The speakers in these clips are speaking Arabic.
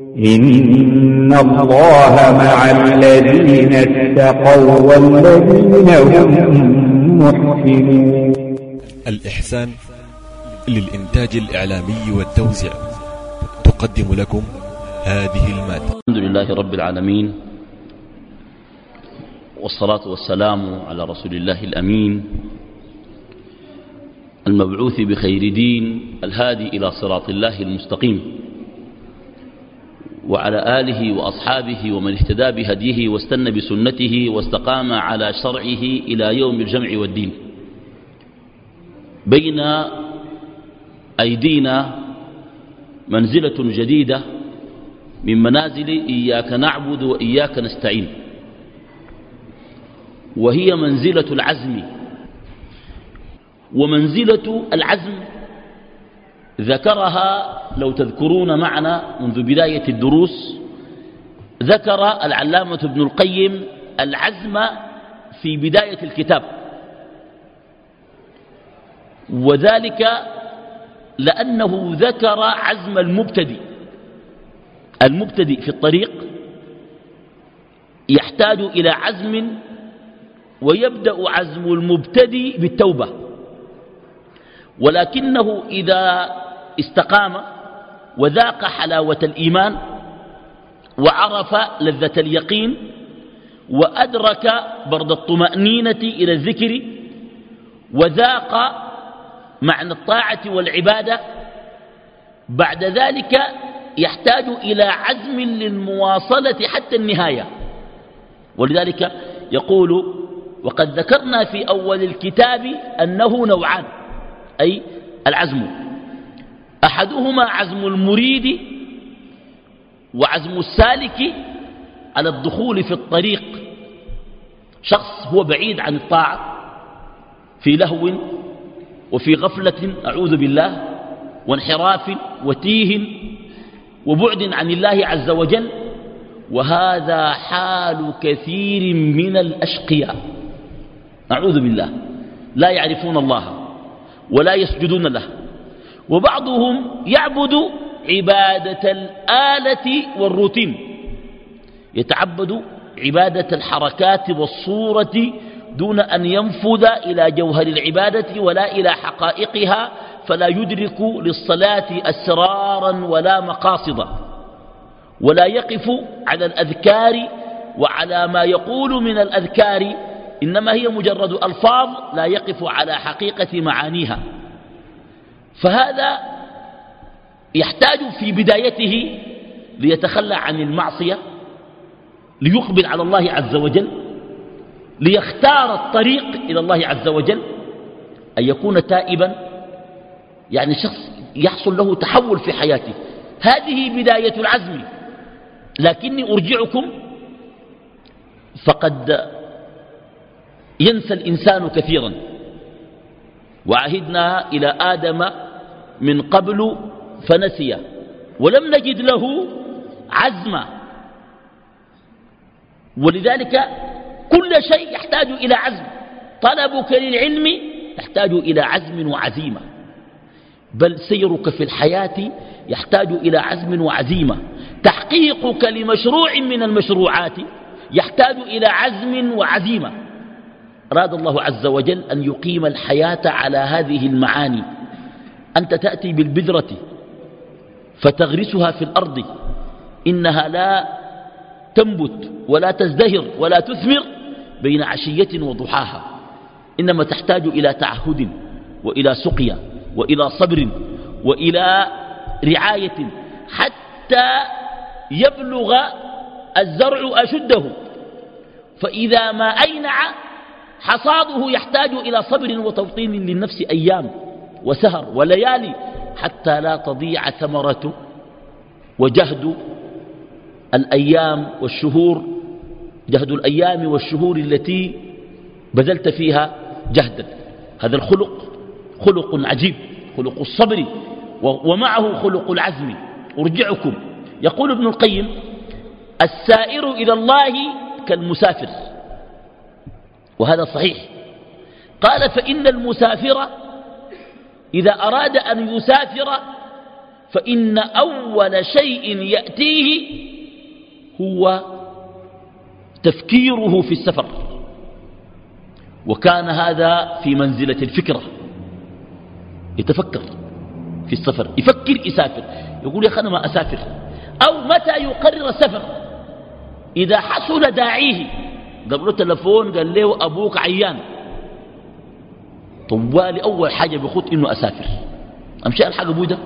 إن الله مع الذين اتقوا والذين هم محسنون الإحسان للإنتاج الإعلامي والتوزيع تقدم لكم هذه المادة. الحمد لله رب العالمين والصلاة والسلام على رسول الله الأمين المبعوث بخير دين الهادي إلى صراط الله المستقيم. وعلى آله وأصحابه ومن اهتدى بهديه واستنى بسنته واستقام على شرعه إلى يوم الجمع والدين. بين أيدينا منزلة جديدة من منازل إياك نعبد وإياك نستعين. وهي منزلة العزم. ومنزلة العزم ذكرها لو تذكرون معنا منذ بداية الدروس ذكر العلامة ابن القيم العزم في بداية الكتاب. وذلك لأنه ذكر عزم المبتدئ. المبتدئ في الطريق يحتاج إلى عزم ويبدأ عزم المبتدئ بالتوبة. ولكنه إذا استقام وذاق حلاوة الإيمان وعرف لذة اليقين وأدرك برد الطمأنينة إلى الذكر وذاق معنى الطاعة والعبادة بعد ذلك يحتاج إلى عزم للمواصلة حتى النهاية. ولذلك يقول وقد ذكرنا في أول الكتاب أنه نوعان أي العزم. أحدهما عزم المريد وعزم السالك على الدخول في الطريق. شخص هو بعيد عن الطاعة في لهو وفي غفلة أعوذ بالله وانحراف وتيه وبعد عن الله عز وجل. وهذا حال كثير من الأشقياء. أعوذ بالله. لا يعرفون الله. ولا يسجدون له. وبعضهم يعبد عبادة الآلة والروتين. يتعبد عبادة الحركات والصورة دون أن ينفذ إلى جوهر العبادة ولا إلى حقائقها فلا يدرك للصلاة أسرارا ولا مقاصدا ولا يقف على الأذكار وعلى ما يقول من الأذكار إنما هي مجرد ألفاظ لا يقف على حقيقة معانيها. فهذا يحتاج في بدايته ليتخلى عن المعصية ليقبل على الله عز وجل ليختار الطريق إلى الله عز وجل أن يكون تائبا يعني شخص يحصل له تحول في حياته. هذه بداية العزم. لكني أرجعكم فقد ينسى الإنسان كثيرا. وعهدنا إلى آدم من قبل فنسي ولم نجد له عزما ولذلك كل شيء يحتاج إلى عزم. طلبك للعلم يحتاج إلى عزم وعزيمة. بل سيرك في الحياة يحتاج إلى عزم وعزيمة. تحقيقك لمشروع من المشروعات يحتاج إلى عزم وعزيمة. أراد الله عز وجل أن يقيم الحياة على هذه المعاني. أنت تأتي بالبذرة فتغرسها في الأرض. إنها لا تنبت ولا تزدهر ولا تثمر بين عشية وضحاها. إنما تحتاج إلى تعهد وإلى سقيا وإلى صبر وإلى رعاية حتى يبلغ الزرع أشده. فإذا ما أينع حصاده يحتاج إلى صبر وتوطين للنفس أيام وسهر وليالي حتى لا تضيع ثمرته وجهد الأيام والشهور جهد الأيام والشهور التي بذلت فيها جهدا. هذا الخلق خلق عجيب خلق الصبر ومعه خلق العزم. أرجعكم. يقول ابن القيم السائر إلى الله كالمسافر. وهذا صحيح. قال فإن المسافر إذا أراد أن يسافر فإن أول شيء يأتيه هو تفكيره في السفر. وكان هذا في منزلة الفكرة. يتفكر في السفر يفكر يسافر. يقول يا أخي أنا ما أسافر. أو متى يقرر السفر؟ إذا حصل داعيه. قبل له تلفون قال له أبوك عيان. طوالي أول حاجة بخط إنه أسافر. أمشي الحق أبوي ده؟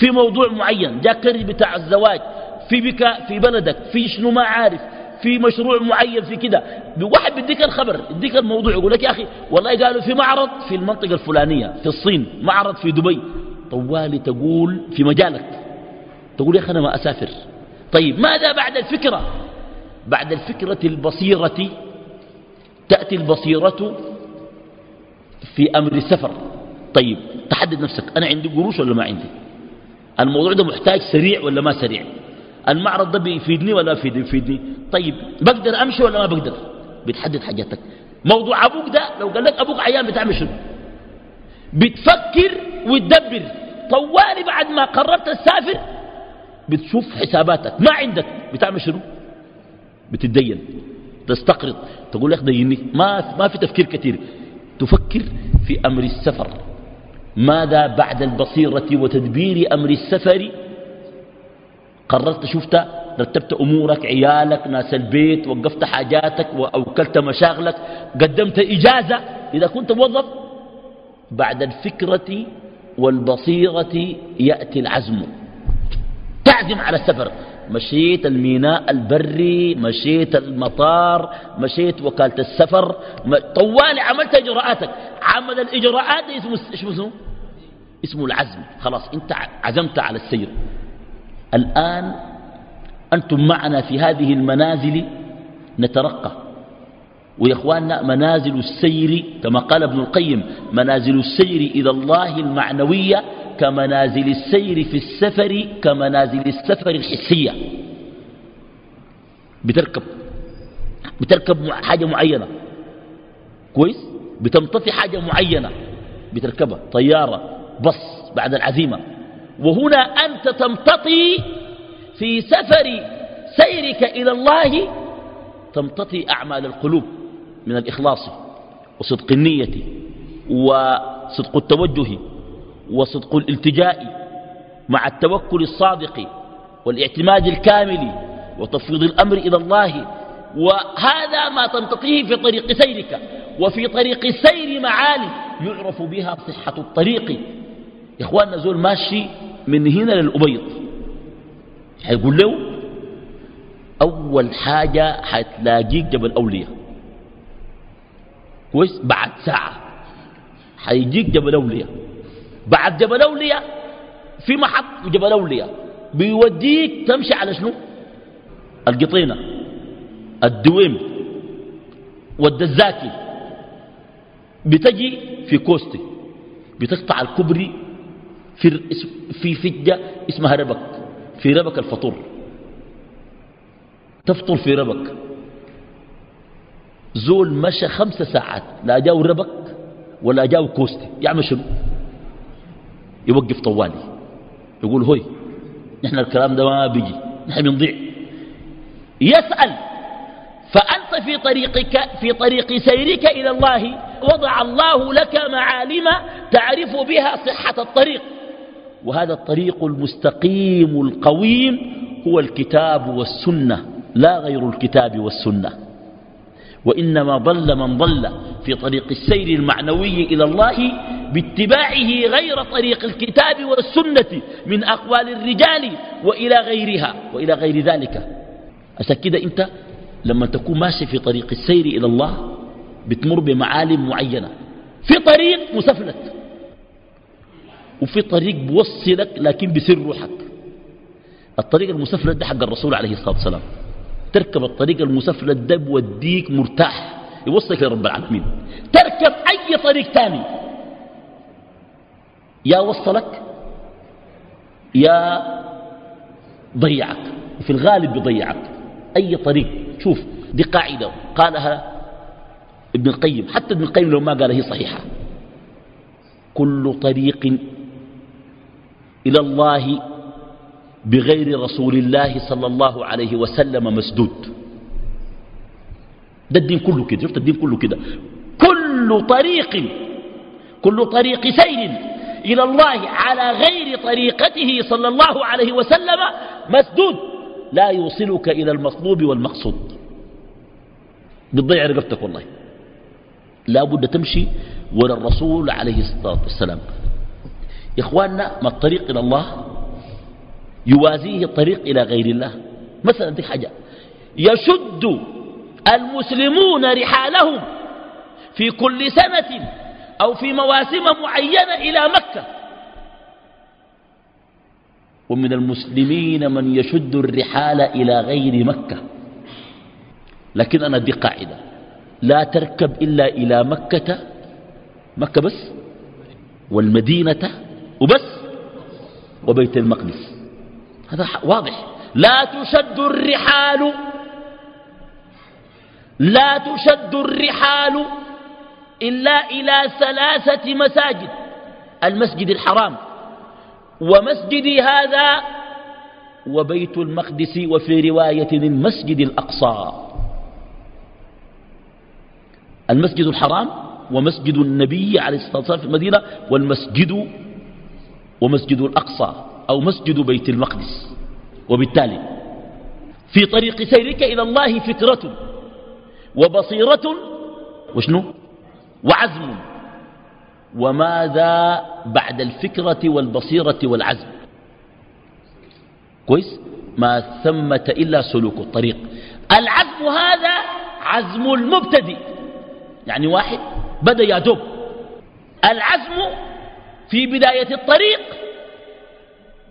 في موضوع معين جاء كري بتاع الزواج. في بكاء في بلدك في شنو ما عارف. في مشروع معين في كده. واحد بيديك الخبر يديك الموضوع يقول لك يا أخي والله قالوا في معرض في المنطقة الفلانية في الصين معرض في دبي. طوالي تقول في مجالك. تقول يا أخي أنا ما أسافر. طيب ماذا بعد الفكرة؟ بعد الفكرة البصيرة تأتي البصيرة في أمر السفر. طيب تحدد نفسك أنا عندي قروش ولا ما عندي؟ الموضوع ده محتاج سريع ولا ما سريع؟ المعرض ده بيفيدني ولا بيفيدني؟ طيب بقدر أمشي ولا ما بقدر؟ بتحدد حاجاتك. موضوع أبوك ده لو قال لك أبوك عيان بتعمل شنو؟ بتفكر وتدبر. طوالي بعد ما قررت تسافر بتشوف حساباتك. ما عندك بتعمل شنو؟ بتدين تستقرض. تقول لك ديني ما ما في تفكير كثير. تفكر في أمر السفر. ماذا بعد البصيرة وتدبير أمر السفر؟ قررت شفت رتبت أمورك عيالك ناس البيت وقفت حاجاتك وأوكلت مشاغلك قدمت إجازة. إذا كنت موظف بعد الفكرة والبصيرة يأتي العزم. تعزم على السفر. مشيت الميناء البري مشيت المطار مشيت وكالة السفر طوالي عملت إجراءاتك. عمل الإجراءات اسمه اسمه اسمه العزم. خلاص انت عزمت على السير. الآن أنتم معنا في هذه المنازل نترقى. ويا إخواننا منازل السير كما قال ابن القيم منازل السير إلى الله المعنوية كمنازل السير في السفر كمنازل السفر الحسية. بتركب بتركب حاجة معينة. كويس؟ بتمتطي حاجة معينة. بتركبها. طيارة بص بعد العزيمة. وهنا أنت تمتطي في سفر سيرك إلى الله تمتطي أعمال القلوب. من الإخلاص وصدق النية وصدق التوجه وصدق الالتجاء مع التوكل الصادق والاعتماد الكامل وتفويض الأمر إلى الله. وهذا ما تمتطيه في طريق سيرك وفي طريق السير معاني يعرف بها صحة الطريق. إخواننا زول ماشي من هنا للأبيض. حيقول له أول حاجة حتلاقيك جبل أولياء. كويس بعد ساعة؟ حيجيك جبل أولياء بعد جبل أولياء في محط جبل أولياء بيوديك تمشي على شنو؟ القطينة الدويم والدزاكي. بتجي في كوستي بتقطع الكبري في, في فجة اسمها ربك في ربك الفطور. تفطر في ربك. زول مشى خمس ساعات لا جاو ربك ولا جاو كوستي. يعمل شنو؟ يوقف طوالي. يقول هوي نحن الكلام ده ما بيجي. نحن بنضيع. يسأل. فأنت في طريقك في طريق سيرك إلى الله وضع الله لك معالم تعرف بها صحة الطريق. وهذا الطريق المستقيم القويم هو الكتاب والسنة لا غير الكتاب والسنة. وإنما ضل من ضل في طريق السير المعنوي إلى الله باتباعه غير طريق الكتاب والسنة من أقوال الرجال وإلى غيرها وإلى غير ذلك. عشان كده أنت؟ لما تكون ماشي في طريق السير إلى الله بتمر بمعالم معينة في طريق مسفلت وفي طريق بوصلك لكن بسر روحك. الطريق المسفلت ده حق الرسول عليه الصلاة والسلام. تركب الطريق المسفلت ده بوديك مرتاح. يوصلك لرب العالمين. تركب أي طريق تاني. يا وصلك يا ضيعك. في الغالب بيضيعك أي طريق. شوف دي قاعدة. قالها ابن القيم. حتى ابن القيم لو ما قال هي صحيحة. كل طريق إلى الله بغير رسول الله صلى الله عليه وسلم مسدود. ده الدين كله كده شفت الدين كله كده. كل طريق كل طريق سير إلى الله على غير طريقته صلى الله عليه وسلم مسدود. لا يوصلك إلى المطلوب والمقصود. بتضيع رقبتك والله. لا بد تمشي ولا الرسول عليه الصلاة والسلام. إخواننا ما الطريق إلى الله؟ يوازيه الطريق إلى غير الله. مثلا دي حاجة. يشد المسلمون رحالهم في كل سنة أو في مواسم معينة إلى مكة. ومن المسلمين من يشد الرحال إلى غير مكة. لكن أنا دي قاعدة. لا تركب إلا إلى مكة. مكة بس؟ والمدينة وبس وبيت المقدس. هذا واضح. لا تشد الرحال. لا تشد الرحال إلا إلى ثلاثة مساجد. المسجد الحرام. ومسجد هذا وبيت المقدس وفي رواية المسجد الأقصى. المسجد الحرام ومسجد النبي عليه الصلاة والسلام في المدينة والمسجد ومسجد الأقصى. أو مسجد بيت المقدس. وبالتالي في طريق سيرك إلى الله فكرة وبصيرة وشنو؟ وعزم. وماذا بعد الفكرة والبصيرة والعزم؟ كويس؟ ما ثمة إلا سلوك الطريق. العزم هذا عزم المبتدئ. يعني واحد بدأ يا دوب. العزم في بداية الطريق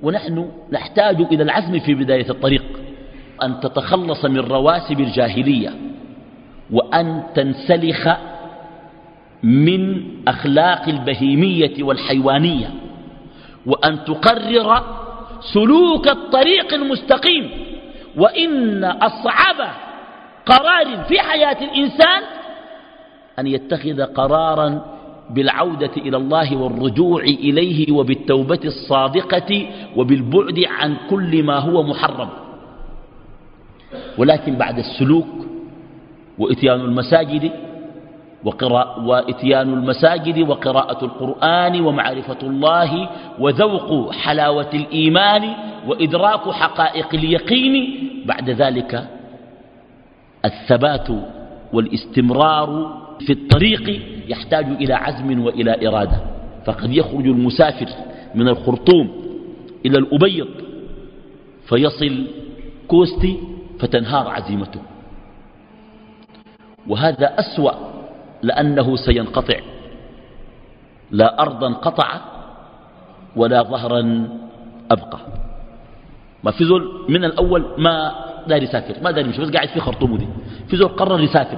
ونحن نحتاج إلى العزم في بداية الطريق أن تتخلص من رواسب الجاهلية وأن تنسلخ من أخلاق البهيمية والحيوانية وأن تقرر سلوك الطريق المستقيم وإن أصعب قرار في حياة الإنسان أن يتخذ قرارا بالعودة إلى الله والرجوع إليه وبالتوبة الصادقة وبالبعد عن كل ما هو محرم. ولكن بعد السلوك وإتيان المساجد وإتيان المساجد وقراءة القرآن ومعرفة الله وذوق حلاوة الإيمان وإدراك حقائق اليقين بعد ذلك الثبات والاستمرار في الطريق يحتاج إلى عزم وإلى إرادة. فقد يخرج المسافر من الخرطوم إلى الأبيض فيصل كوستي فتنهار عزيمته. وهذا أسوأ لأنه سينقطع. لا أرضا قطع ولا ظهرا أبقى. ما في زول من الأول ما دار يسافر ما دار يمشي بس قاعد في خرطومه دي. في زول قرر يسافر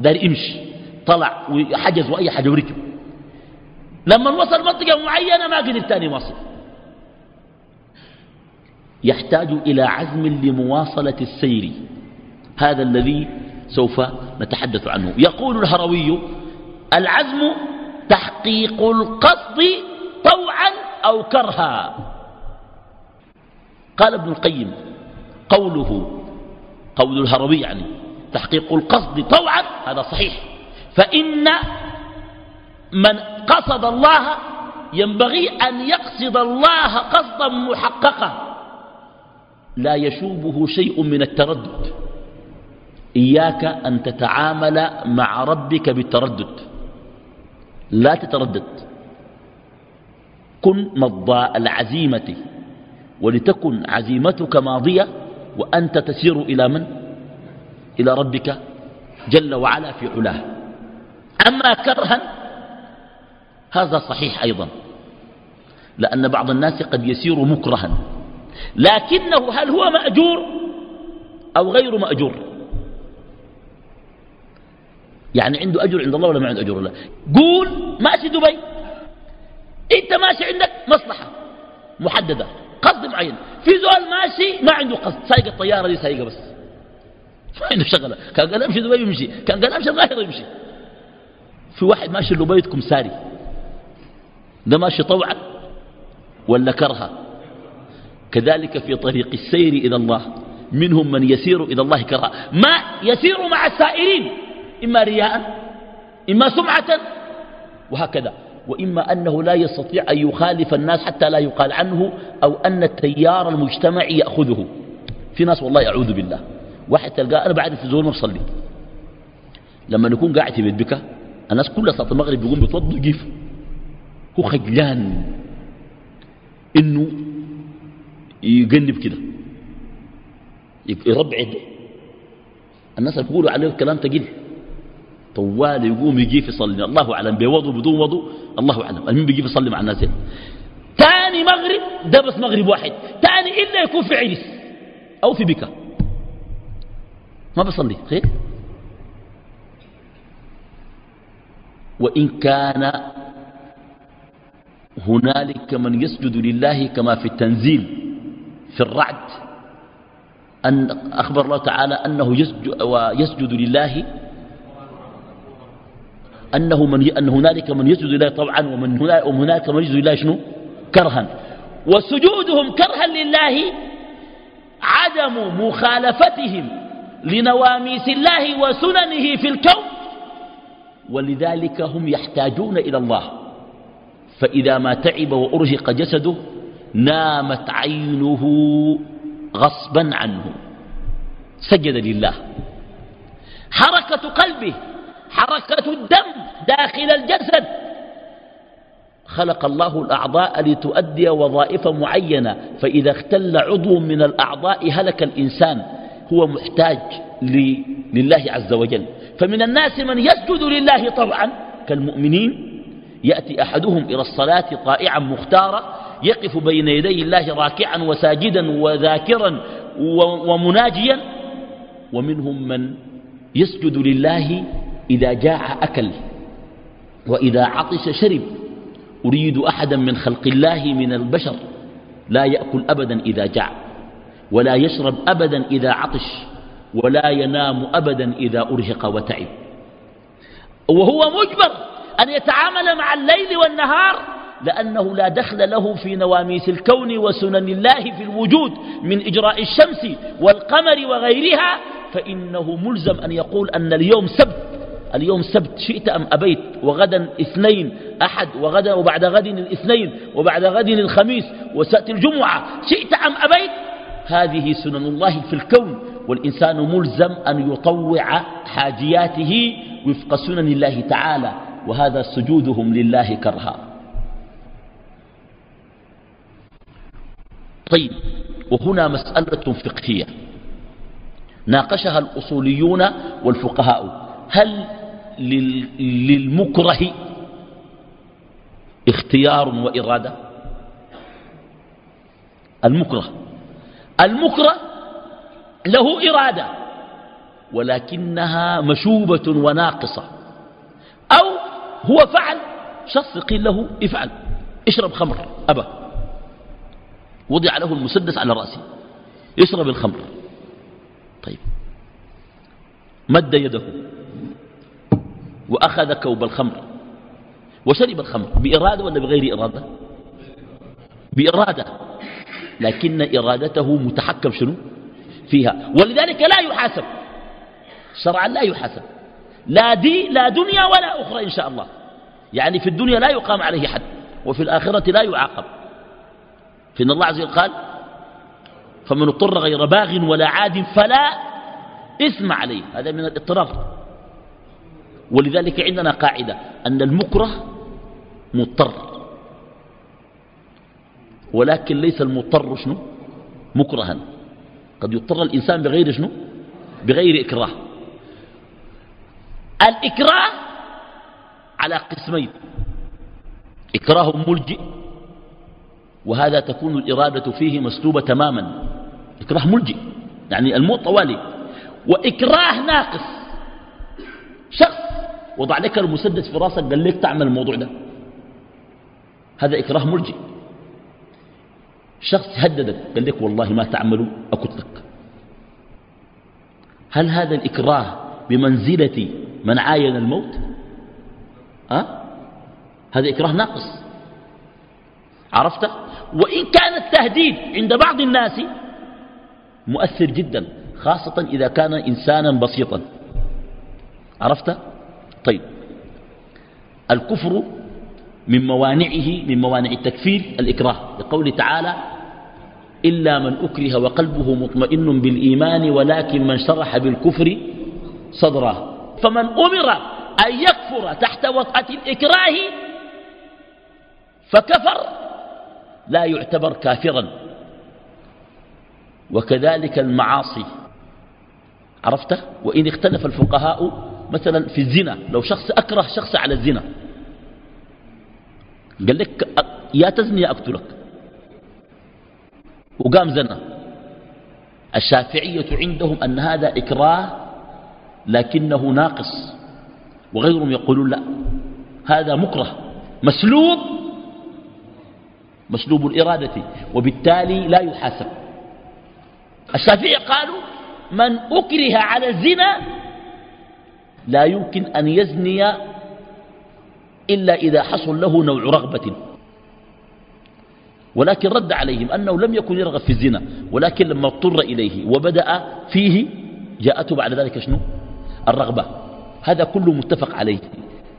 دار يمشي. طلع وحجز وأي حاجة وركب لما وصل منطقة معينة ما قدر تاني واصل يحتاج إلى عزم لمواصلة السير. هذا الذي سوف نتحدث عنه. يقول الهروي العزم تحقيق القصد طوعا أو كرها. قال ابن القيم قوله قول الهروي يعني تحقيق القصد طوعا هذا صحيح. فإن من قصد الله ينبغي أن يقصد الله قصدا محققا. لا يشوبه شيء من التردد. إياك أن تتعامل مع ربك بالتردد. لا تتردد. كن مضى العزيمة. ولتكن عزيمتك ماضية وأنت تسير إلى من؟ إلى ربك جل وعلا في علاه. أما كرها هذا صحيح أيضا لأن بعض الناس قد يسير مكرها لكنه هل هو مأجور أو غير مأجور؟ يعني عنده أجر عند الله ولا ما عنده أجر؟ الله قول ماشي دبي أنت ماشي عندك مصلحة محددة قصد معين. في زول ماشي ما عنده قصد سايق الطيارة دي سايقة بس ما عنده شغلة. كان قال أمشي دبي يمشي كان قال أمشي الظاهر يمشي. في واحد ماشي لبيتكم ساري. ده ماشي طوعا ولا كرها؟ كذلك في طريق السير إلى الله منهم من يسير إلى الله كرها ما يسير مع السائرين إما رياء إما سمعة وهكذا. وإما أنه لا يستطيع أن يخالف الناس حتى لا يقال عنه أو أن التيار المجتمعي يأخذه. في ناس والله أعوذ بالله. واحد تلقاه أنا بعد في زول ما لما نكون قاعد في بيت بكى الناس كلها صلاة المغرب بيقوم بيتوضوا يقيف هو خجلان إنه يجنب كده. يربع يده الناس يقولوا عليه الكلام تقيل. طوال يقوم يجي يصلي. الله أعلم. بوضو بدون وضو الله أعلم. المين بيجي يصلي مع الناس. تاني مغرب ده بس مغرب واحد. تاني إلا يكون في عرس أو في بكا ما بصلي خير؟ وإن كان هنالك من يسجد لله كما في التنزيل في الرعد أن أخبر الله تعالى أنه يسجد, ويسجد لله أنه, من أن هنالك من يسجد لله طبعا ومن هنالك من يسجد لله شنو؟ كرها. وسجودهم كرها لله عدم مخالفتهم لنواميس الله وسننه في الكون ولذلك هم يحتاجون إلى الله. فإذا ما تعب وأرهق جسده نامت عينه غصبا عنه. سجد لله. حركة قلبه حركة الدم داخل الجسد. خلق الله الأعضاء لتؤدي وظائف معينة. فإذا اختل عضو من الأعضاء هلك الإنسان. هو محتاج لله عز وجل. فمن الناس من يسجد لله طبعا. كالمؤمنين يأتي أحدهم إلى الصلاة طائعا مختارا يقف بين يدي الله راكعا وساجدا وذاكرا ومناجيا. ومنهم من يسجد لله إذا جاع أكل وإذا عطش شرب. أريد أحدا من خلق الله من البشر لا يأكل أبدا إذا جاع ولا يشرب أبدا إذا عطش. ولا ينام أبدا إذا أرهق وتعب. وهو مجبر أن يتعامل مع الليل والنهار لأنه لا دخل له في نواميس الكون وسنن الله في الوجود من إجراء الشمس والقمر وغيرها فإنه ملزم أن يقول أن اليوم سبت. اليوم سبت شئت أم أبيت؟ وغدا اثنين أحد وغدا وبعد غد الاثنين وبعد غد الخميس وسأتي الجمعة شئت أم أبيت؟ هذه سنن الله في الكون والإنسان ملزم أن يطوع حاجياته وفق سنن الله تعالى وهذا سجودهم لله كرها. طيب وهنا مسألة فقهية. ناقشها الأصوليون والفقهاء. هل للمكره اختيار وإرادة؟ المكره. المكره له إرادة ولكنها مشوبة وناقصة أو هو فعل شخص قيل له افعل اشرب خمر أبى وضع له المسدس على رأسه يشرب الخمر. طيب. مد يده وأخذ كوب الخمر وشرب الخمر. بإرادة ولا بغير إرادة؟ بإرادة. لكن إرادته متحكم شنو؟ فيها. ولذلك لا يحاسب. شرعا لا يحاسب. لا دي لا دنيا ولا أخرى إن شاء الله. يعني في الدنيا لا يقام عليه حد وفي الآخرة لا يعاقب. فإن الله عز وجل قال فمن اضطر غير باغ ولا عاد فلا إثم عليه. هذا من الاضطرار. ولذلك عندنا قاعدة أن المكره مضطر. ولكن ليس المضطر شنو؟ مكرها. قد يضطر الإنسان بغير شنو؟ بغير إكراه. الإكراه على قسمين. إكراه ملجئ وهذا تكون الإرادة فيه مسلوبة تماما. إكراه ملجئ يعني الموت طوالي. وإكراه ناقص. شخص وضع لك المسدس في راسك قال لك تعمل الموضوع ده. هذا إكراه ملجئ. شخص هددك قال لك والله ما تعملوا أكتلك هل هذا الإكراه بمنزلة من عاين الموت؟ أه؟ هذا إكراه ناقص. عرفت؟ وإن كان التهديد عند بعض الناس مؤثر جدا خاصة إذا كان إنسانا بسيطا. عرفت؟ طيب. الكفر من موانعه من موانع التكفير الإكراه. لقوله تعالى إلا من أكره وقلبه مطمئن بالإيمان ولكن من شرح بالكفر صدره. فمن أمر أن يكفر تحت وطأة الإكراه فكفر لا يعتبر كافرا. وكذلك المعاصي. عرفت وإن اختلف الفقهاء مثلا في الزنا لو شخص أكره شخص على الزنا قال لك يا تزني يا أقتلك. وقام زنا الشافعية عندهم أن هذا إكراه لكنه ناقص وغيرهم يقولون لا هذا مكره مسلوب مسلوب الإرادة وبالتالي لا يحاسب. الشافعية قالوا من أكره على الزنا لا يمكن أن يزني إلا إذا حصل له نوع رغبة. ولكن رد عليهم أنه لم يكن يرغب في الزنا ولكن لما اضطر إليه وبدأ فيه جاءته بعد ذلك شنو؟ الرغبة. هذا كله متفق عليه.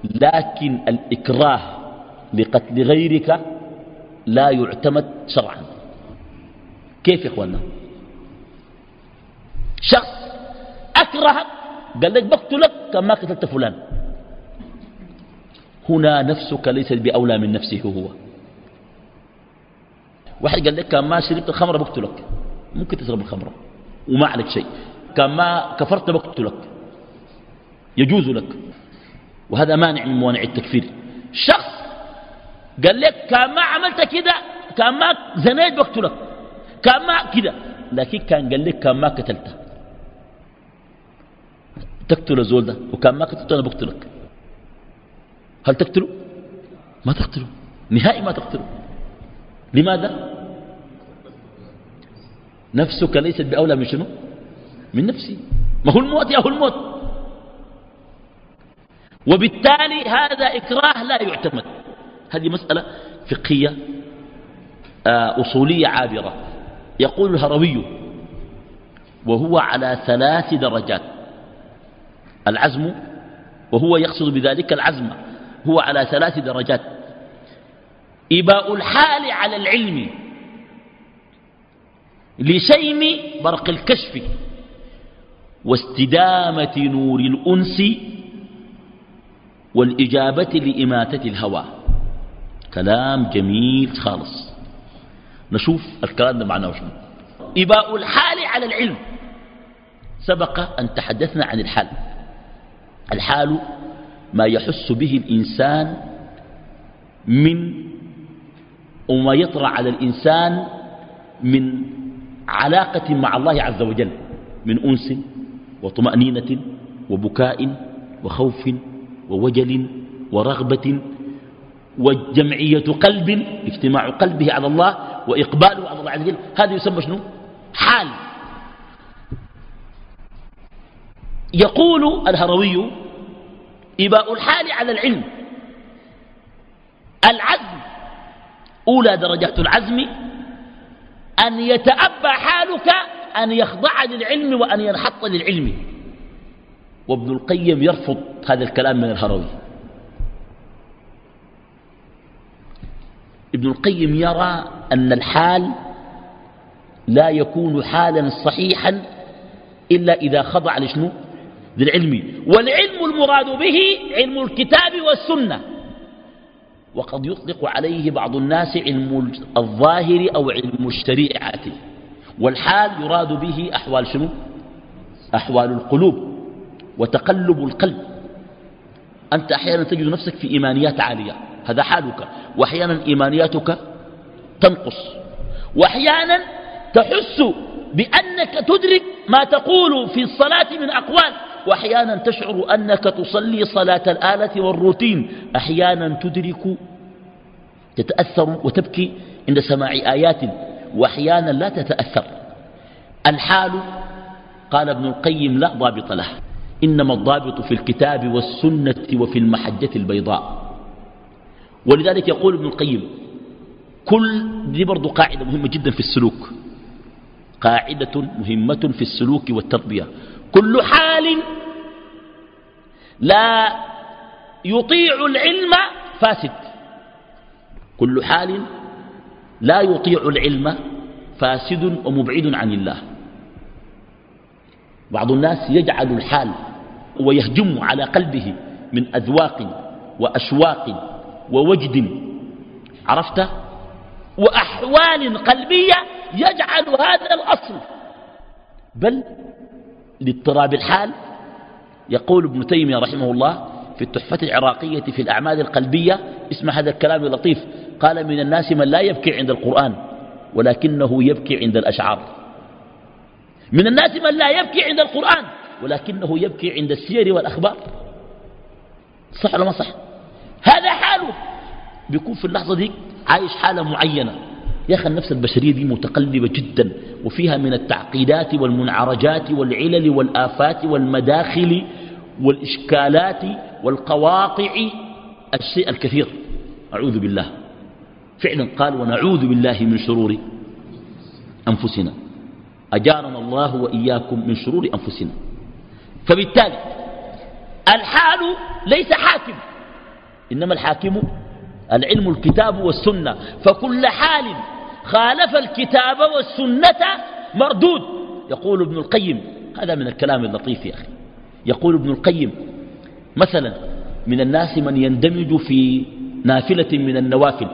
لكن الإكراه لقتل غيرك لا يعتمد شرعا. كيف يا إخواننا؟ شخص أكرهك قال لك بقتلك كما قتلت فلان. هنا نفسك ليست بأولى من نفسه هو. واحد قال لك كان ما شربت الخمر بقتلك ممكن تشرب الخمر وما عليك شيء. كان ما كفرت بقتلك يجوز لك. وهذا مانع من موانع التكفير. شخص قال لك كان ما عملت كده كان ما زنيت بقتلك كان ما كده. لكن كان قال لك كان ما قتلته. تقتل الزول ده وكان ما قتلته أنا بقتلك هل تقتله ما تقتله نهائي ما تقتله لماذا؟ نفسك ليست بأولى من شنو؟ من نفسي. ما هو الموت يا هو الموت. وبالتالي هذا إكراه لا يعتمد. هذه مسألة فقهية آه، أصولية عابرة. يقول الهروي وهو على ثلاث درجات. العزم وهو يقصد بذلك العزم. هو على ثلاث درجات. إباء الحال على العلم. لشيم برق الكشف. واستدامة نور الأنس. والإجابة لإماتة الهوى. كلام جميل خالص. نشوف الكلام ده معناه شنو إباء الحال على العلم. سبق أن تحدثنا عن الحال. الحال ما يحس به الإنسان من وما يطرأ على الإنسان من علاقة مع الله عز وجل من أنس وطمأنينة وبكاء وخوف ووجل ورغبة وجمعية قلب اجتماع قلبه على الله وإقباله على الله عز وجل هذا يسمى شنو؟ حال. يقول الهروي إباء الحال على العلم. العزم أولى درجات العزم أن يتأبى حالك أن يخضع للعلم وأن ينحط للعلم. وابن القيم يرفض هذا الكلام من الهروي. ابن القيم يرى أن الحال لا يكون حالا صحيحا إلا إذا خضع لشنو؟ للعلم. والعلم المراد به علم الكتاب والسنة. وقد يطلق عليه بعض الناس علم الظاهر أو علم الشريعة. والحال يراد به أحوال شنو؟ أحوال القلوب وتقلب القلب. أنت أحيانا تجد نفسك في إيمانيات عالية. هذا حالك. وأحيانا إيمانياتك تنقص. وأحيانا تحس بأنك تدرك ما تقول في الصلاة من أقوال. وأحيانا تشعر أنك تصلي صلاة الآلة والروتين. أحيانا تدرك تتأثر وتبكي عند سماع آيات وأحيانا لا تتأثر. الحال قال ابن القيم لا ضابط له. إنما الضابط في الكتاب والسنة وفي المحجة البيضاء. ولذلك يقول ابن القيم كل دي برضو قاعدة مهمة جدا في السلوك. قاعدة مهمة في السلوك والتربية. كل حال لا يطيع العلم فاسد. كل حال لا يطيع العلم فاسد ومبعد عن الله. بعض الناس يجعل الحال ويهجم على قلبه من أذواق وأشواق ووجد. عرفت؟ وأحوال قلبية يجعل هذا الأصل. بل لاضطراب الحال يقول ابن تيمية رحمه الله في التحفة العراقية في الأعمال القلبية اسمع هذا الكلام اللطيف قال من الناس من لا يبكي عند القرآن ولكنه يبكي عند الأشعار. من الناس من لا يبكي عند القرآن ولكنه يبكي عند السير والأخبار. صح ولا ما صح؟ هذا حاله. بيكون في اللحظة دي عايش حالة معينة. يا أخي النفس البشرية دي متقلبة جدا وفيها من التعقيدات والمنعرجات والعلل والآفات والمداخل والإشكالات والقواطع الشيء الكثير. أعوذ بالله. فعلا قال ونعوذ بالله من شرور أنفسنا. أجارنا الله وإياكم من شرور أنفسنا. فبالتالي الحال ليس حاكم. إنما الحاكم العلم الكتاب والسنة. فكل حال خالف الكتاب والسنة مردود. يقول ابن القيم هذا من الكلام اللطيف يا أخي. يقول ابن القيم مثلا من الناس من يندمج في نافلة من النوافل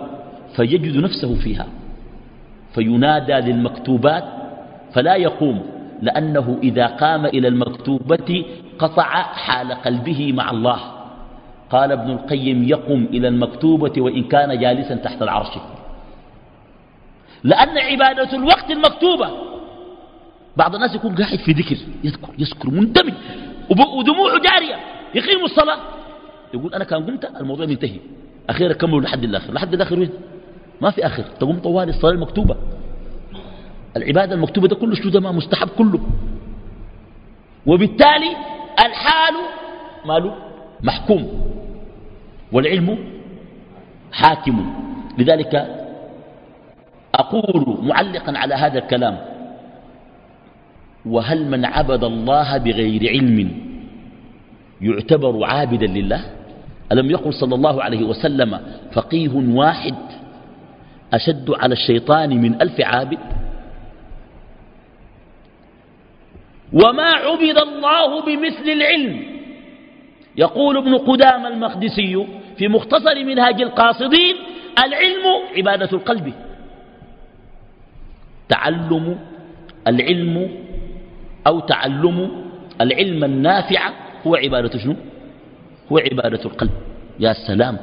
فيجد نفسه فيها فينادى للمكتوبات فلا يقوم لأنه إذا قام إلى المكتوبة قطع حال قلبه مع الله. قال ابن القيم يقم إلى المكتوبة وإن كان جالسا تحت العرش. لأن عبادة الوقت المكتوبة. بعض الناس يكون قاعد في ذكر يذكر يذكر مندمج. ودموعه جارية. يقيم الصلاة. يقول أنا كان قمت الموضوع منتهي أخيرا كملوا لحد الآخر. لحد الآخر وين؟ ما في آخر. تقوم طوال الصلاة المكتوبة. العبادة المكتوبة ده كله شو ما مستحب كله. وبالتالي الحال ماله؟ محكوم. والعلم حاكم. لذلك أقول معلقا على هذا الكلام. وهل من عبد الله بغير علم يعتبر عابدا لله؟ ألم يقل صلى الله عليه وسلم فقيه واحد أشد على الشيطان من ألف عابد؟ وما عبد الله بمثل العلم. يقول ابن قدام المقدسي في مختصر منهاج القاصدين العلم عبادة القلب. تعلم العلم أو تعلم العلم النافع هو عبادة شنو؟ هو عبادة القلب. يا سلام.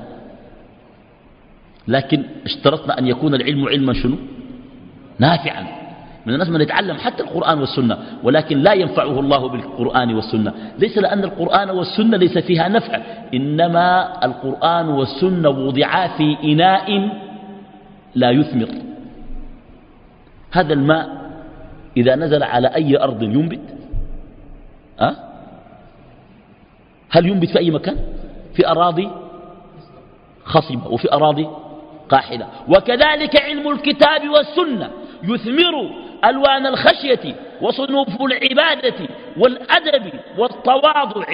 لكن اشترطنا أن يكون العلم علما شنو؟ نافعا. من الناس من يتعلم حتى القرآن والسنة ولكن لا ينفعه الله بالقرآن والسنة. ليس لأن القرآن والسنة ليس فيها نفع إنما القرآن والسنة وضعا في إناء لا يثمر. هذا الماء إذا نزل على أي أرض ينبت؟ أه؟ هل ينبت في أي مكان؟ في أراضي خصبة وفي أراضي قاحلة. وكذلك علم الكتاب والسنة يثمر ألوان الخشية وصنوف العبادة والأدب والتواضع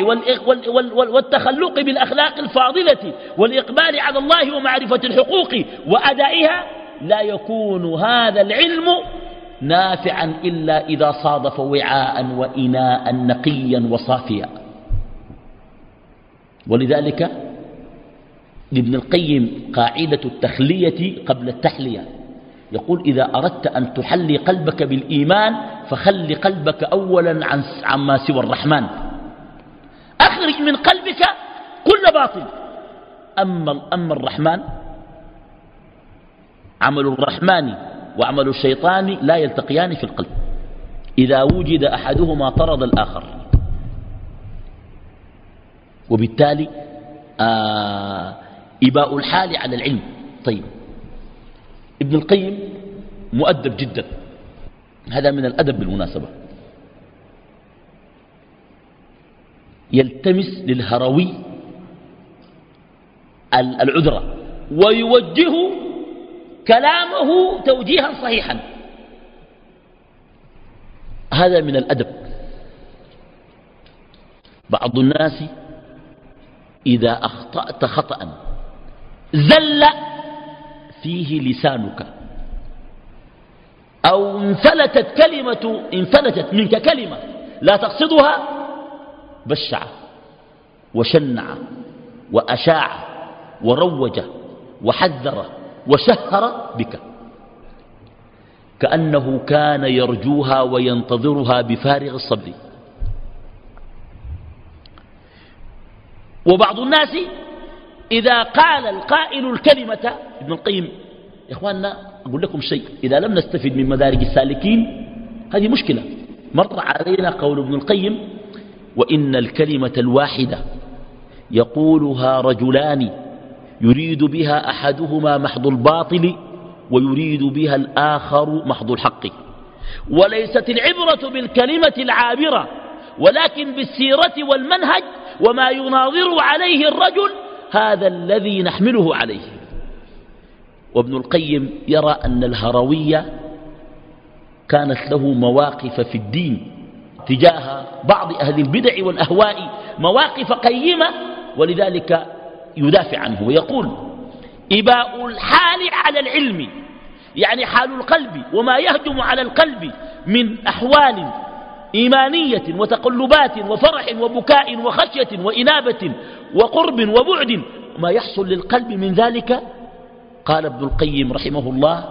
والتخلق بالأخلاق الفاضلة والإقبال على الله ومعرفة الحقوق وأدائها لا يكون هذا العلم نافعا إلا إذا صادف وعاء وإناء نقيا وصافيا. ولذلك لابن القيم قاعدة التخلية قبل التحلية. يقول إذا أردت أن تحلي قلبك بالإيمان فخل قلبك أولا عن عما سوى الرحمن. أخرج من قلبك كل باطل. أما, أما الرحمن عمل الرحمن وعمل الشيطان لا يلتقيان في القلب. إذا وجد أحدهما طرد الآخر. وبالتالي آه إباء الحال على العلم. طيب. ابن القيم مؤدب جدا. هذا من الأدب بالمناسبة. يلتمس للهروي العذرة. ويوجه كلامه توجيها صحيحا. هذا من الأدب. بعض الناس إذا أخطأت خطأ زل فيه لسانك. أو انفلتت كلمة انفلتت منك كلمة لا تقصدها بشع وشنع وأشاع وروج وحذر وشهر بك. كأنه كان يرجوها وينتظرها بفارغ الصبر. وبعض الناس إذا قال القائل الكلمة ابن القيم يا إخواننا أقول لكم شيء إذا لم نستفد من مدارج السالكين هذه مشكلة. مر علينا قول ابن القيم وإن الكلمة الواحدة يقولها رجلان يريد بها أحدهما محض الباطل ويريد بها الآخر محض الحق. وليست العبرة بالكلمة العابرة ولكن بالسيرة والمنهج وما يناظر عليه الرجل هذا الذي نحمله عليه. وابن القيم يرى أن الهروية كانت له مواقف في الدين تجاه بعض أهل البدع والأهواء مواقف قيمة ولذلك يدافع عنه ويقول إباء الحال على العلم يعني حال القلب وما يهجم على القلب من أحوال إيمانية وتقلبات وفرح وبكاء وخشية وإنابة وقرب وبعد. ما يحصل للقلب من ذلك؟ قال ابن القيم رحمه الله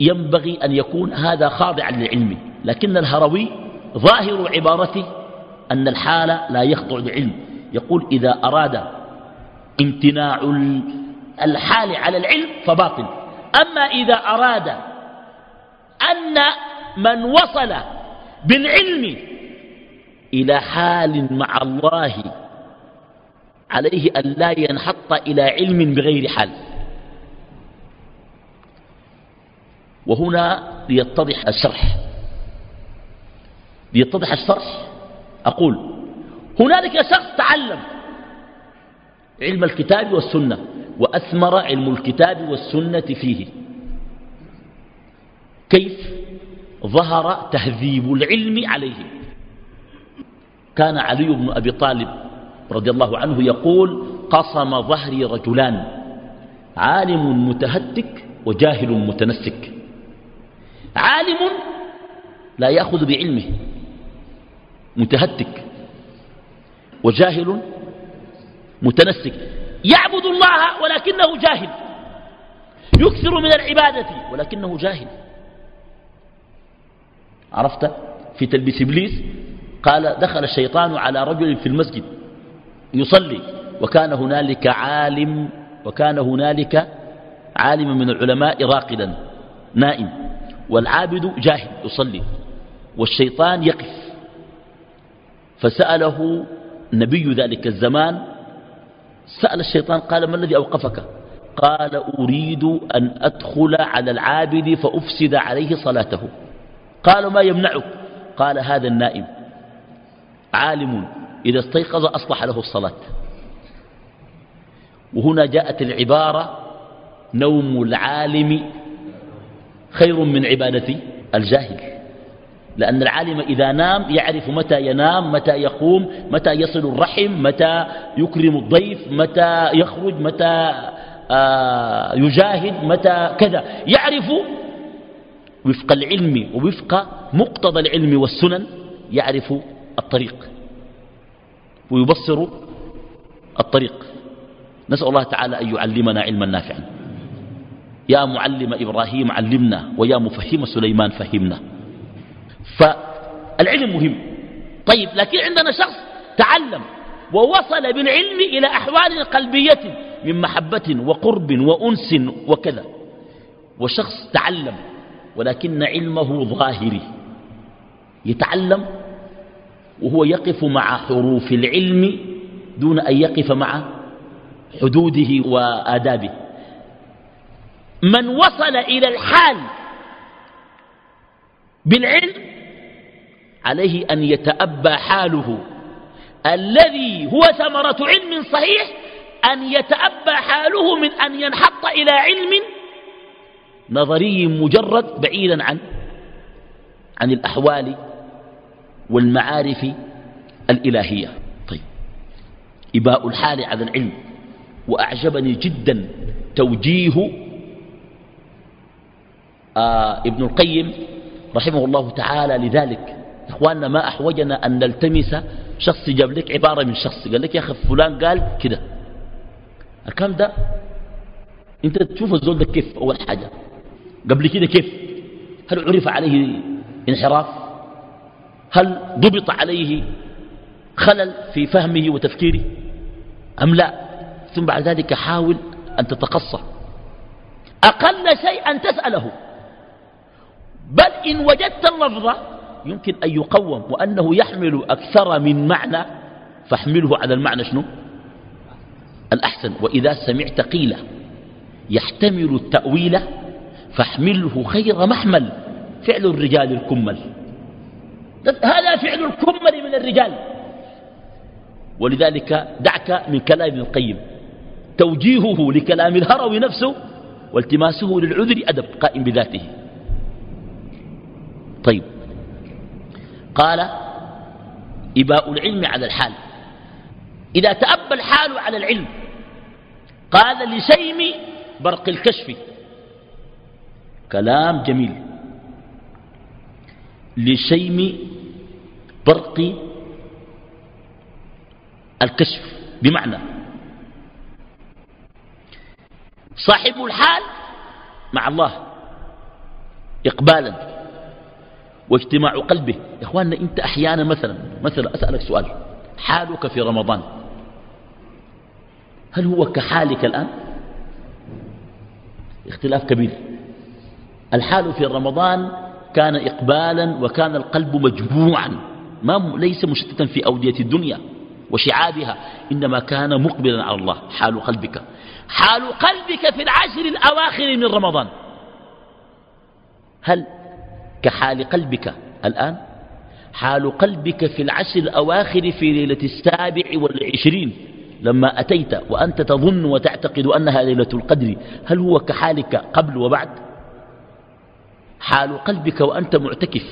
ينبغي أن يكون هذا خاضعا للعلم لكن الهروي ظاهر عبارته أن الحال لا يخضع للعلم. يقول إذا أراد امتناع الحال على العلم فباطل. أما إذا أراد أن من وصل بالعلم إلى حال مع الله عليه أن لا ينحط إلى علم بغير حال. وهنا ليتضح الشرح. ليتضح الشرح أقول هنالك شخص تعلم علم الكتاب والسنة وأثمر علم الكتاب والسنة فيه. كيف؟ ظهر تهذيب العلم عليه. كان علي بن أبي طالب رضي الله عنه يقول قصم ظهري رجلان عالم متهتك وجاهل متنسك. عالم لا يأخذ بعلمه متهتك وجاهل متنسك. يعبد الله ولكنه جاهل. يكثر من العبادة ولكنه جاهل. عرفت؟ في تلبيس إبليس قال دخل الشيطان على رجل في المسجد يصلي وكان هنالك عالم وكان هنالك عالم من العلماء راقدا نائم. والعابد جاهل يصلي والشيطان يقف. فسأله نبي ذلك الزمان سأل الشيطان قال ما الذي أوقفك؟ قال أريد أن أدخل على العابد فأفسد عليه صلاته. قال ما يمنعك؟ قال هذا النائم. عالم إذا استيقظ أصلح له الصلاة. وهنا جاءت العبارة نوم العالم خير من عبادة الجاهل. لأن العالم إذا نام يعرف متى ينام متى يقوم متى يصل الرحم متى يكرم الضيف متى يخرج متى آه، يجاهد متى كذا. يعرف وفق العلم ووفق مقتضى العلم والسنن يعرف الطريق ويبصر الطريق. نسأل الله تعالى أن يعلمنا علما نافعا. يا معلم إبراهيم علمنا ويا مفهم سليمان فهمنا. فالعلم مهم. طيب لكن عندنا شخص تعلم ووصل بالعلم إلى أحوال قلبية من محبة وقرب وأنس وكذا. وشخص تعلم ولكن علمه ظاهري. يتعلم وهو يقف مع حروف العلم دون أن يقف مع حدوده وآدابه. من وصل إلى الحال بالعلم عليه أن يتأبى حاله. الذي هو ثمرة علم صحيح أن يتأبى حاله من أن ينحط إلى علم نظري مجرد بعيدا عن عن الأحوال والمعارف الإلهية. طيب. إباء الحال على العلم. وأعجبني جدا توجيه آه ابن القيم رحمه الله تعالى لذلك. إخواننا ما أحوجنا أن نلتمس شخص جاب لك عبارة من شخص. قال لك يا أخي فلان قال كده. الكلام ده؟ أنت تشوف الزول ده كيف؟ أول حاجة. قبل كده كيف؟ هل عرف عليه انحراف؟ هل ضبط عليه خلل في فهمه وتفكيره؟ أم لا؟ ثم بعد ذلك حاول أن تتقصى. أقل شيء أن تسأله. بل إن وجدت اللفظ يمكن أن يقوم وأنه يحمل أكثر من معنى فاحمله على المعنى شنو؟ الأحسن. وإذا سمعت قيل يحتمل التأويل فاحمله خير محمل. فعل الرجال الكمل. هذا فعل الكمل من الرجال. ولذلك دعك من كلام ابن القيم. توجيهه لكلام الهروي نفسه والتماسه للعذر أدب قائم بذاته. طيب. قال إباء العلم على الحال. إذا تأبى الحال على العلم قال لسيم برق الكشف. كلام جميل. لشيم برق الكشف بمعنى صاحب الحال مع الله إقبالا. واجتماع قلبه. يا إخواننا أنت أحيانا مثلا مثلا أسألك سؤال. حالك في رمضان هل هو كحالك الآن؟ اختلاف كبير. الحال في رمضان كان إقبالا وكان القلب مجموعا ما ليس مشتتا في أودية الدنيا وشعابها إنما كان مقبلا على الله حال قلبك. حال قلبك في العشر الأواخر من رمضان. هل كحال قلبك. الآن حال قلبك في العشر الأواخر في ليلة السابع والعشرين لما أتيت وأنت تظن وتعتقد أنها ليلة القدر هل هو كحالك قبل وبعد؟ حال قلبك وأنت معتكف.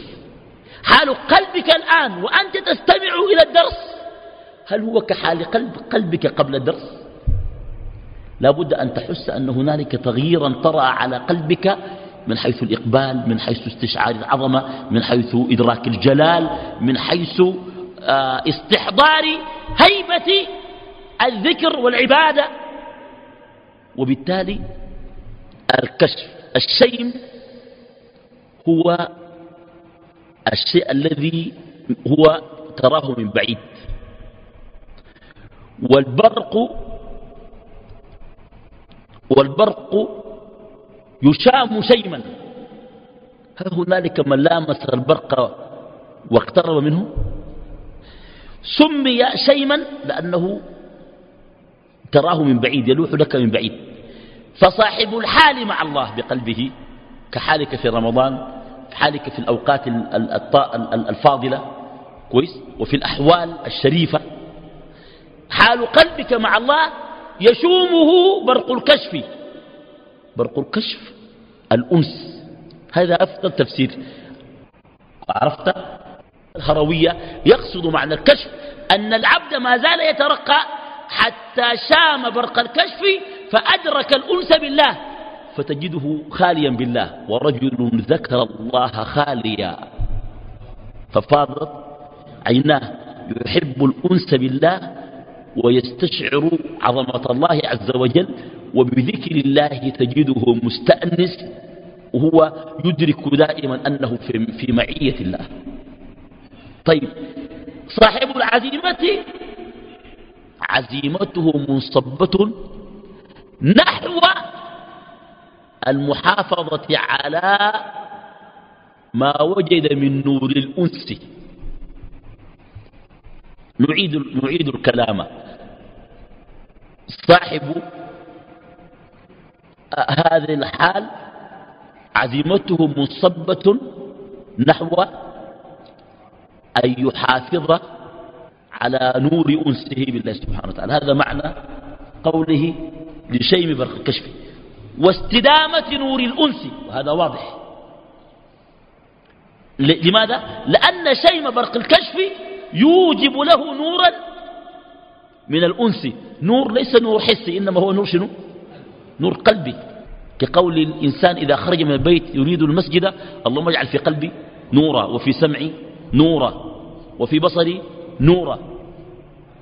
حال قلبك الآن وأنت تستمع إلى الدرس هل هو كحال قلب قلبك قبل الدرس؟ لا بد أن تحس أن هنالك تغييرا طرأ على قلبك من حيث الإقبال من حيث استشعار العظمة من حيث إدراك الجلال من حيث آه، استحضار هيبة الذكر والعبادة. وبالتالي الكشف الشيم هو الشيء الذي هو تراه من بعيد. والبرق والبرق يشام شيما هل هنالك من لامس البرق واقترب منه؟ سمي شيما لأنه تراه من بعيد يلوح لك من بعيد. فصاحب الحال مع الله بقلبه كحالك في رمضان حالك في الأوقات الفاضلة. كويس؟ وفي الأحوال الشريفة. حال قلبك مع الله يشومه برق الكشف. برق الكشف الأنس. هذا أفضل تفسير. عرفت؟ الهروية يقصد معنى الكشف أن العبد ما زال يترقى حتى شام برق الكشف فأدرك الأنس بالله فتجده خاليا بالله. ورجل ذكر الله خاليا ففاضت عيناه يحب الأنس بالله ويستشعر عظمة الله عز وجل وبذكر الله تجده مستأنس وهو يدرك دائما أنه في معية الله. طيب صاحب العزيمة عزيمته منصبة نحو المحافظة على ما وجد من نور الأنس. نعيد, نعيد الكلام. صاحب هذه الحال عزيمته منصبة نحو أن يحافظ على نور أنسه بالله سبحانه وتعالى. هذا معنى قوله لشيم برق الكشف. واستدامة نور الأنس وهذا واضح. لماذا؟ لأن شيم برق الكشف يوجب له نورا من الأنس. نور ليس نور حسي إنما هو نور شنو؟ نور قلبي كقول الإنسان إذا خرج من البيت يريد المسجد اللهم اجعل في قلبي نورا وفي سمعي نورا وفي بصري نورا